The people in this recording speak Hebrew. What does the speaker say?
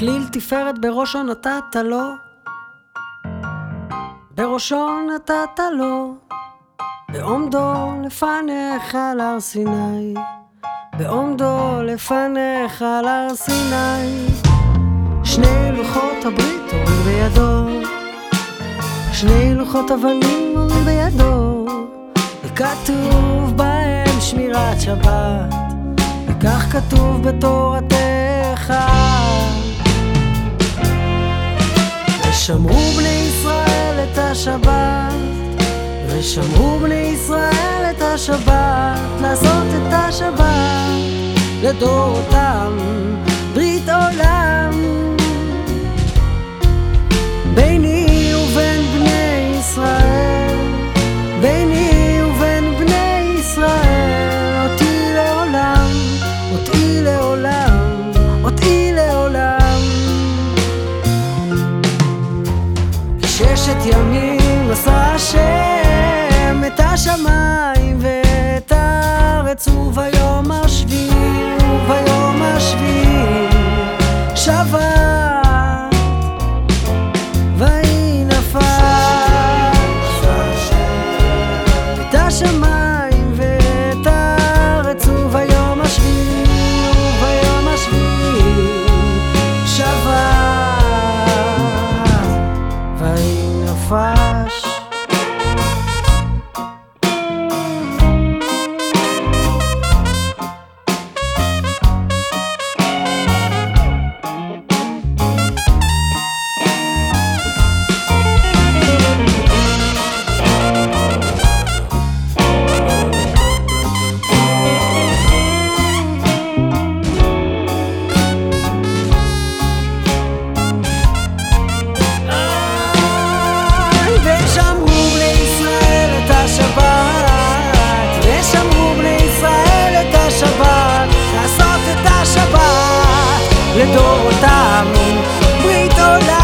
כליל תפארת בראשו נתת לו, בראשו נתת לו, בעומדו לפניך על הר סיני, בעומדו לפניך על הר סיני, שני לוחות הברית עורים בידו, שני לוחות אבנים עורים בידו, וכתוב בהם שמירת שבת, וכך כתוב בתורתך. השבת, ושמרו בני ישראל את השבת, לעשות את השבת לדורותם, ברית עולם. ביני ובין בני ישראל, ביני ובין בני ישראל, אותי לעולם, אותי לעולם, אותי לעולם. ששת ימים השמיים ואת הארץ וביום השביעי וביום השביעי שבת ויהי נפש את השמיים לדורותם, ברית עולם.